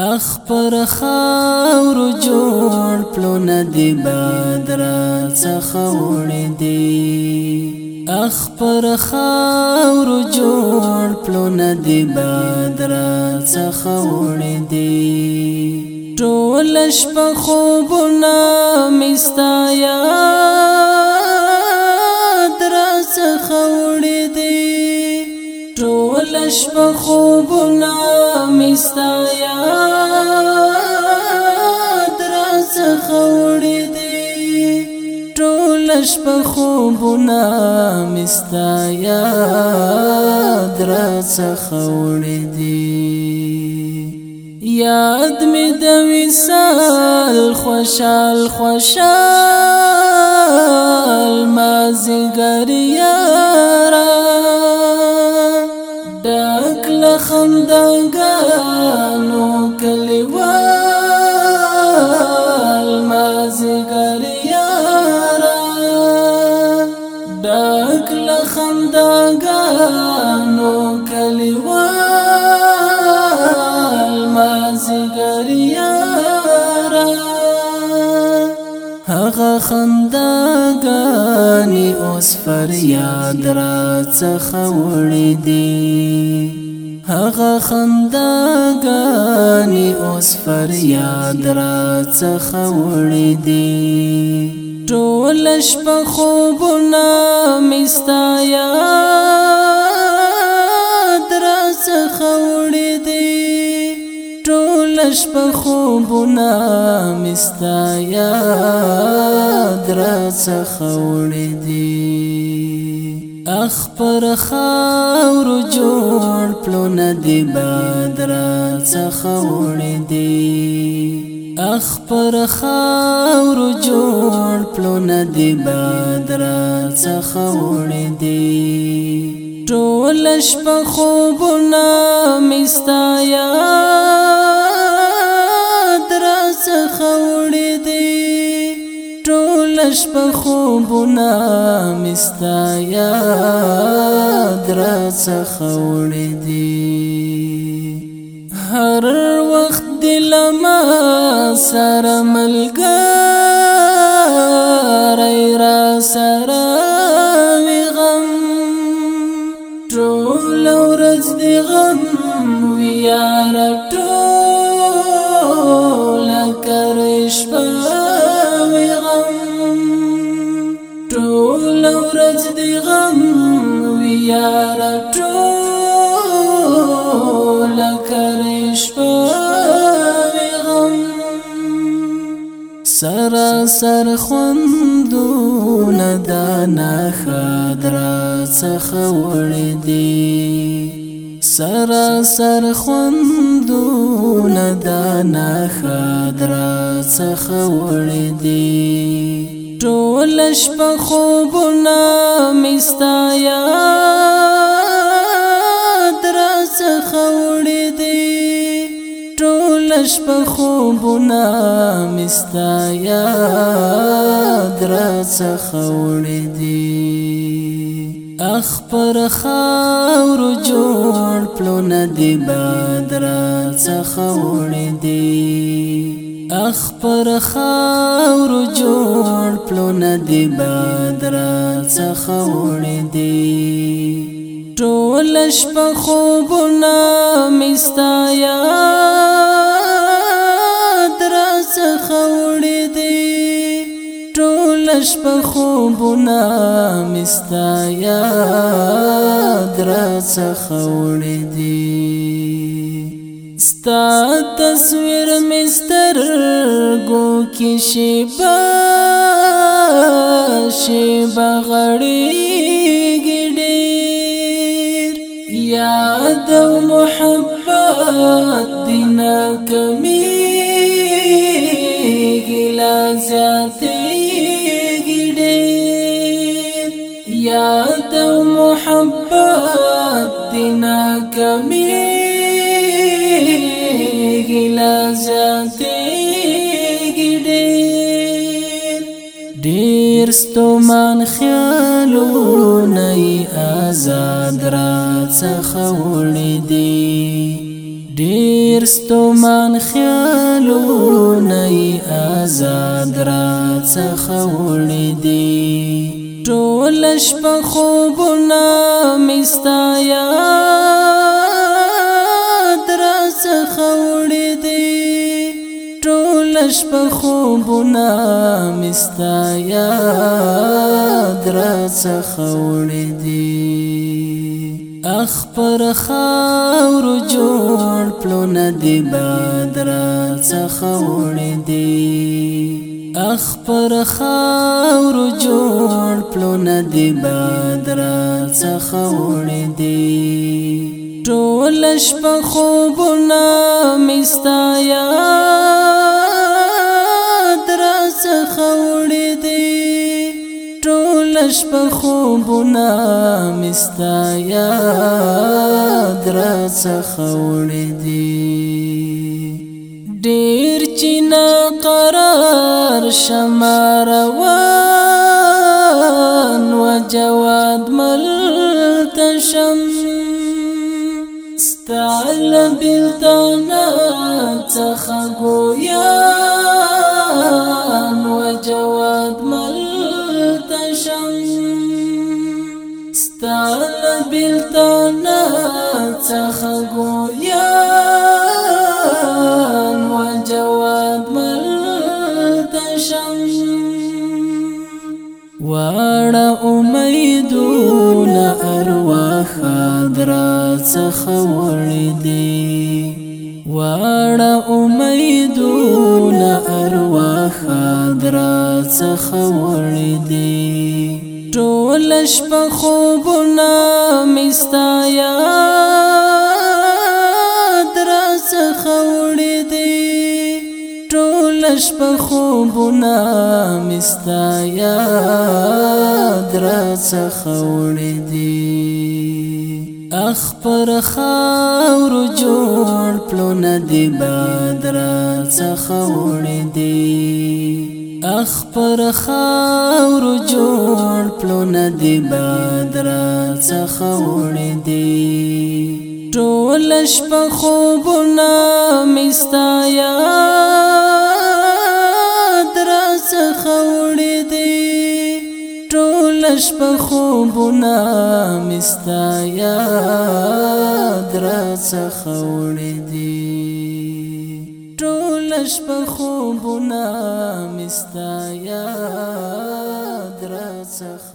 اخ پر خاور جوړ پلو ندی بدر څخه وړې دی اخ پر خاور جوړ پلو ندی بدر څخه وړې دی ټول شپه خوبونه مستایا دش په خوبونه مستایا درس خوړې دي ټول شپ خوبونه مستایا درس خوړې دي یاد می د وسال خوشال خوشال مازګر یارا بندگانو کلیوال مازیګر یارا ډک له خندګانو کلیوال مازیګر یارا هغه خندګانی اوس فریاد را څخه وړې دي هغه خنداګانی اوس فریاد را څخه وړې دي ټول شپه خوبونه مستا یاد را څخه وړې دي ټول شپه خوبونه مستا یاد را څخه وړې دي اخ پر خاور جوړ پلو ندی بدر څخه وړې دی اخ پر خاور جوړ پلو ندی بدر څخه وړې دی ټول شپه خوبونه مستایا شپه خوبونه مستا یاد را څخوړې دي هر وخت دل ما سره ملګری را سره کرش غم سرا سر خوندو ندا نخد را څخه دی سرا سر خوندو ندا نخد را څخه دی ټول شپه خوبونه مستایا خوړې دي ټول شپه خوبونه مستا یاد را خوړې دي اخ پر خاور جوړ پلونه دی باد را خوړې دي اخ پر خاور جوړ پلونه دی باد را خوړې دي ټول شپه خوبونه مستایا درس خوړې دي ټول شپه خوبونه مستایا درس خوړې دي ستا تصویر مستر گو کې شیبا شیبا غړېږي د محبت دینا کمی لا زیاتېږي ډېر یا د محبت کمی لا زیاتېږي ستومان خیالو نه آزاد را څخه دی ډیر ستومان خیالو نه آزاد را څخه دی ټول شپه خوبونه مستایا شپه خوبونه مستا یاد را څخوړې دي اخ پر خاور جوړ پلو ندی باد را څخوړې دي اخ پر خاور جوړ پلو ندی باد را څخوړې دي ټول شپه خوبونه مستا یاد شپه خوبونه مستا یاد را څخوړې دي ډیر چې نا قرار شماروان و جواد ملتشم ستعلم بلدانا څخه ګویا امید را څخه وړې دي واړه امیدونه ارواح را څخه وړې دي ټول شپه خوبونه مستا یاد را څخه وړې دي ټول شپه خوبونه مستا یاد را څخه وړې دي اخ پر خاور جوړ پلو ندی بدر څخه وړي دی اخ پر خاور جوړ پلو ندی بدر څخه وړي دی ټول شپه خوبونه مستایا شپه خوبونه مستا یاد را څخه وړي دي ټول شپه خوبونه مستا یاد را څخه